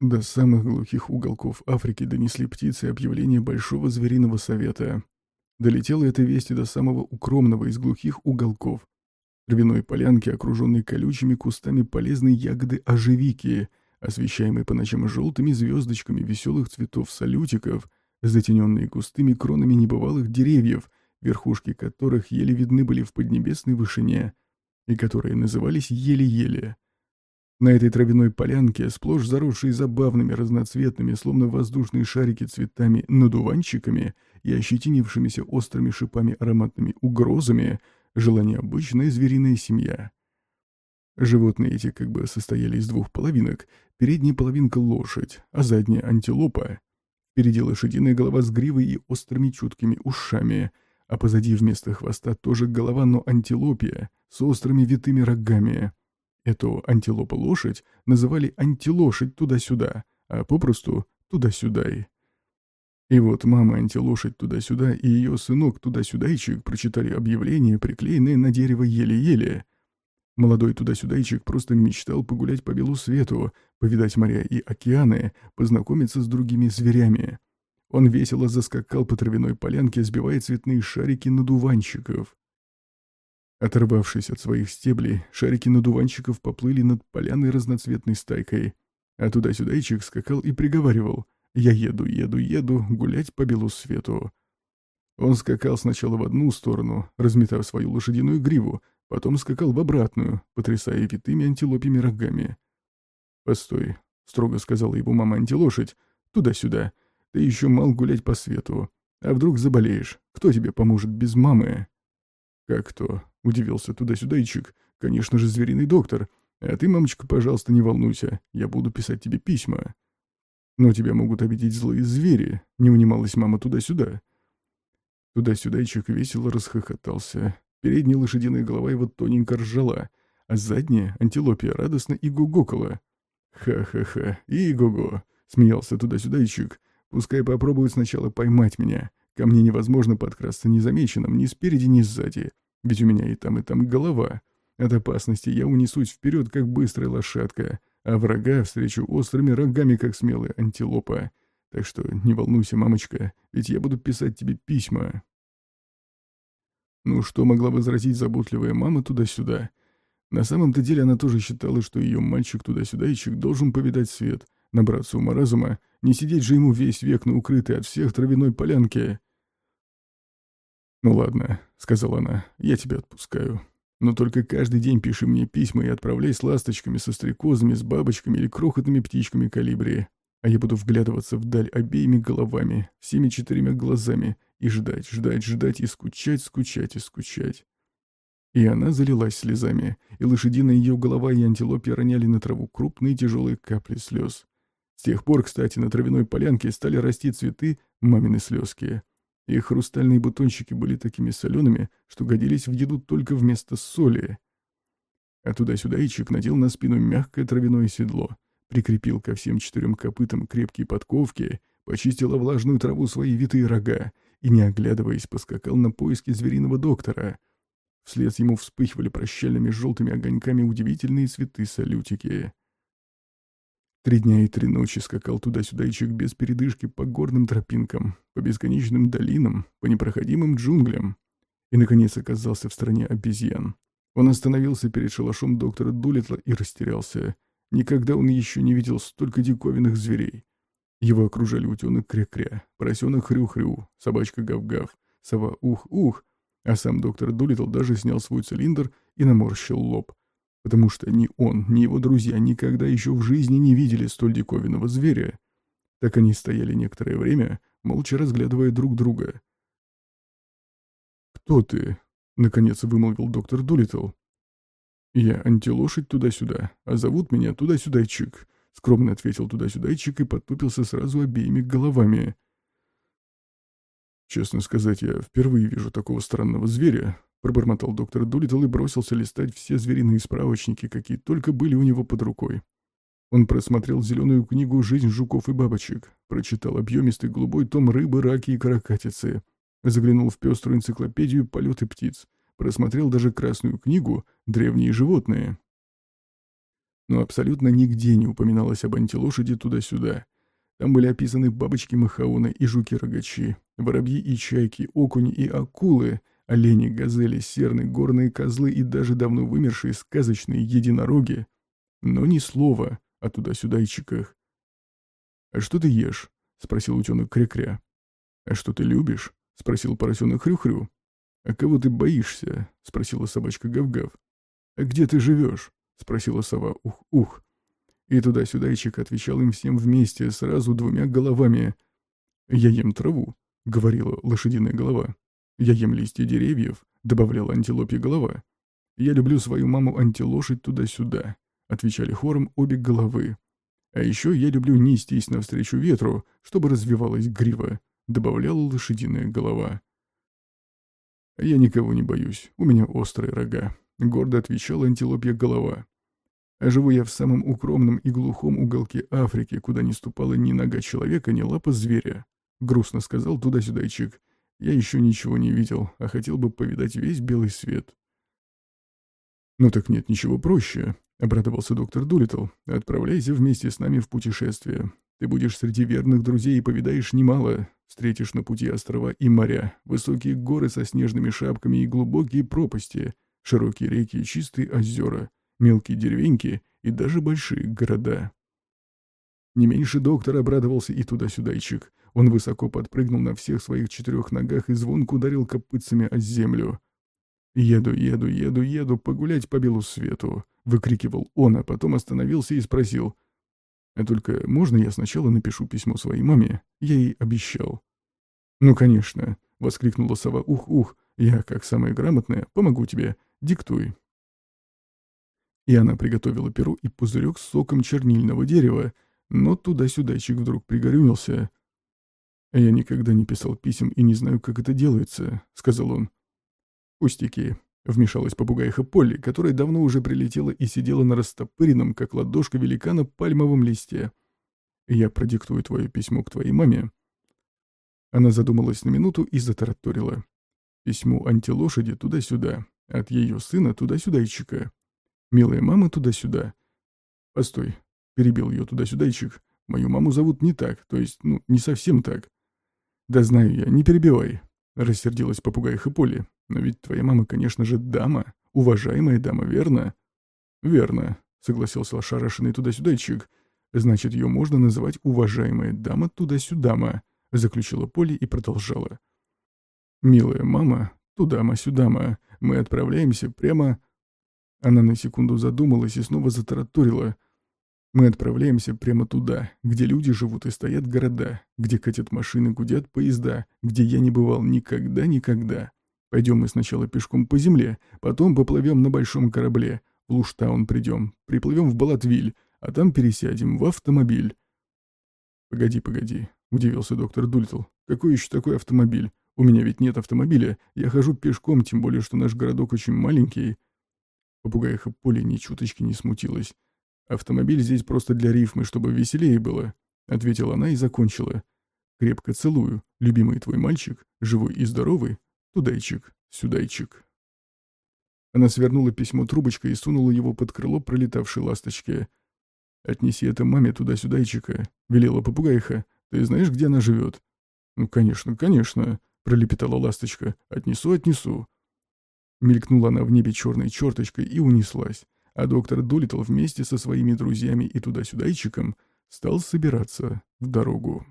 До самых глухих уголков Африки донесли птицы объявление Большого звериного совета. Долетела эта весть и до самого укромного из глухих уголков. Травяной полянки, окруженной колючими кустами полезной ягоды ожевики, освещаемой по ночам желтыми звездочками веселых цветов салютиков, затененные густыми кронами небывалых деревьев, верхушки которых еле видны были в поднебесной вышине, и которые назывались еле-еле. На этой травяной полянке, сплошь заросшей забавными разноцветными, словно воздушные шарики цветами, надуванчиками и ощетинившимися острыми шипами ароматными угрозами, жила необычная звериная семья. Животные эти как бы состояли из двух половинок. Передняя половинка — лошадь, а задняя — антилопа. Впереди лошадиная голова с гривой и острыми чуткими ушами, а позади вместо хвоста тоже голова, но антилопия, с острыми витыми рогами. Эту антилопу-лошадь называли антилошадь туда-сюда, а попросту туда-сюда. И вот мама антилошадь туда-сюда и ее сынок туда-сюдайчик прочитали объявление, приклеенное на дерево еле-еле. Молодой туда-сюдайчик просто мечтал погулять по белу свету, повидать моря и океаны, познакомиться с другими зверями. Он весело заскакал по травяной полянке, сбивая цветные шарики надуванчиков. Оторвавшись от своих стеблей, шарики надуванчиков поплыли над поляной разноцветной стайкой. А туда-сюдайчик скакал и приговаривал «Я еду, еду, еду гулять по белу свету». Он скакал сначала в одну сторону, разметав свою лошадиную гриву, потом скакал в обратную, потрясая витыми антилопьими рогами. «Постой», — строго сказала ему мама антилошадь, — «туда-сюда. Ты еще мал гулять по свету. А вдруг заболеешь? Кто тебе поможет без мамы?» «Как кто?» — удивился туда-сюдайчик. «Конечно же, звериный доктор. А ты, мамочка, пожалуйста, не волнуйся. Я буду писать тебе письма». «Но тебя могут обидеть злые звери», — не унималась мама туда-сюда. Туда-сюдайчик весело расхохотался. Передняя лошадиная голова его тоненько ржала, а задняя — антилопия радостно и гугокала. «Ха-ха-ха, и-го-го», — смеялся туда-сюдайчик. «Пускай попробуют сначала поймать меня. Ко мне невозможно подкрасться незамеченным ни спереди, ни сзади. Ведь у меня и там, и там голова. От опасности я унесусь вперед, как быстрая лошадка, а врага встречу острыми рогами, как смелая антилопа. Так что не волнуйся, мамочка, ведь я буду писать тебе письма. Ну что могла возразить заботливая мама туда-сюда? На самом-то деле она тоже считала, что ее мальчик туда-сюдайчик должен повидать свет, набраться ума-разума, не сидеть же ему весь век на укрытой от всех травяной полянке. «Ну ладно», — сказала она, — «я тебя отпускаю. Но только каждый день пиши мне письма и отправляй с ласточками, со стрекозами, с бабочками или крохотными птичками калибри. А я буду вглядываться вдаль обеими головами, всеми четырьмя глазами, и ждать, ждать, ждать, и скучать, скучать и скучать». И она залилась слезами, и лошадиная ее голова и антилопе роняли на траву крупные тяжелые капли слез. С тех пор, кстати, на травяной полянке стали расти цветы мамины слезки. Их хрустальные бутончики были такими солеными, что годились в еду только вместо соли. А туда-сюда Ичик надел на спину мягкое травяное седло, прикрепил ко всем четырем копытам крепкие подковки, почистил влажную траву свои витые рога и, не оглядываясь, поскакал на поиски звериного доктора. Вслед ему вспыхивали прощальными желтыми огоньками удивительные цветы-салютики. Три дня и три ночи скакал туда-сюда Ичик без передышки по горным тропинкам, по бесконечным долинам, по непроходимым джунглям. И, наконец, оказался в стране обезьян. Он остановился перед шалашом доктора Дулитла и растерялся. Никогда он еще не видел столько диковинных зверей. Его окружали утенок кря-кря, поросенок хрю-хрю, собачка гав-гав, сова ух-ух, а сам доктор Дулитл даже снял свой цилиндр и наморщил лоб потому что ни он, ни его друзья никогда еще в жизни не видели столь диковинного зверя. Так они стояли некоторое время, молча разглядывая друг друга. «Кто ты?» — наконец вымолвил доктор Дулитл. «Я антилошадь туда-сюда, а зовут меня туда-сюдайчик», — скромно ответил туда-сюдайчик и подтупился сразу обеими головами. «Честно сказать, я впервые вижу такого странного зверя», Пробормотал доктор Дулитл и бросился листать все звериные справочники, какие только были у него под рукой. Он просмотрел зеленую книгу «Жизнь жуков и бабочек», прочитал объемистый голубой том «Рыбы, раки и каракатицы», заглянул в пеструю энциклопедию «Полеты птиц», просмотрел даже красную книгу «Древние животные». Но абсолютно нигде не упоминалось об антилошади туда-сюда. Там были описаны бабочки-махауны и жуки-рогачи, воробьи и чайки, окуни и акулы, олени, газели, серны, горные козлы и даже давно вымершие сказочные единороги. Но ни слова о туда-сюдайчиках. «А что ты ешь?» — спросил утенок Кря-Кря. «А что ты любишь?» — спросил поросенок Хрю-Хрю. «А кого ты боишься?» — спросила собачка Гав-Гав. «А где ты живешь?» — спросила сова Ух-Ух. И туда-сюдайчик отвечал им всем вместе, сразу двумя головами. «Я ем траву», — говорила лошадиная голова. «Я ем листья деревьев», — добавляла антилопья голова. «Я люблю свою маму-антилошадь туда-сюда», — отвечали хором обе головы. «А еще я люблю нестись навстречу ветру, чтобы развивалась грива», — добавляла лошадиная голова. «Я никого не боюсь, у меня острые рога», — гордо отвечала антилопья голова. А живу я в самом укромном и глухом уголке Африки, куда не ступала ни нога человека, ни лапа зверя. Грустно сказал туда-сюдайчик. Я еще ничего не видел, а хотел бы повидать весь белый свет. «Ну так нет ничего проще», — обрадовался доктор Дулитл. «Отправляйся вместе с нами в путешествие. Ты будешь среди верных друзей и повидаешь немало. Встретишь на пути острова и моря, высокие горы со снежными шапками и глубокие пропасти, широкие реки и чистые озера мелкие деревеньки и даже большие города. Не меньше доктор обрадовался и туда-сюдайчик. Он высоко подпрыгнул на всех своих четырех ногах и звонко ударил копытцами о землю. «Еду, еду, еду, еду погулять по белу свету», — выкрикивал он, а потом остановился и спросил. «А только можно я сначала напишу письмо своей маме? Я ей обещал». «Ну, конечно», — воскликнула сова «Ух-ух, я, как самая грамотная, помогу тебе. Диктуй». И она приготовила перу и пузырек с соком чернильного дерева, но туда-сюдайчик вдруг пригорюнился. «Я никогда не писал писем и не знаю, как это делается», — сказал он. «Пустяки», — вмешалась попугайха Полли, которая давно уже прилетела и сидела на растопыренном, как ладошка великана, пальмовом листе. «Я продиктую твое письмо к твоей маме». Она задумалась на минуту и затараторила. Письмо антилошади туда-сюда, от ее сына туда-сюдайчика. Милая мама туда-сюда. Постой, перебил ее туда-сюдайчик. Мою маму зовут не так, то есть, ну, не совсем так. Да знаю я, не перебивай. Рассердилась попугайха Полли. Но ведь твоя мама, конечно же, дама. Уважаемая дама, верно? Верно, согласился ошарашенный туда-сюдайчик. Значит, ее можно называть уважаемая дама туда-сюдама, заключила Полли и продолжала. Милая мама, тудама-сюдама, мы отправляемся прямо она на секунду задумалась и снова затараторила. «Мы отправляемся прямо туда, где люди живут и стоят города, где катят машины, гудят поезда, где я не бывал никогда-никогда. Пойдем мы сначала пешком по земле, потом поплывем на большом корабле, в Луштаун придем, приплывем в Балатвиль, а там пересядем в автомобиль». «Погоди, погоди», — удивился доктор Дультл. «Какой еще такой автомобиль? У меня ведь нет автомобиля, я хожу пешком, тем более, что наш городок очень маленький». Попугайха Поли ни чуточки не смутилась. «Автомобиль здесь просто для рифмы, чтобы веселее было», — ответила она и закончила. «Крепко целую, любимый твой мальчик, живой и здоровый, тудайчик, сюдайчик». Она свернула письмо трубочкой и сунула его под крыло пролетавшей ласточки. «Отнеси это маме туда-сюдайчика», — велела попугайха. «Ты знаешь, где она живет?» «Ну, конечно, конечно», — пролепетала ласточка. «Отнесу, отнесу». Мелькнула она в небе черной черточкой и унеслась, а доктор Долитл вместе со своими друзьями и туда-сюдайчиком стал собираться в дорогу.